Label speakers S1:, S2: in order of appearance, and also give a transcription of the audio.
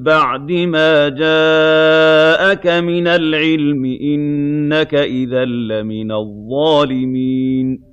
S1: بَعْدِ مَا جَاءَكَ مِنَ الْعِلْمِ ۙ إِنَّكَ إِذًا لَّمِنَ الظَّالِمِينَ.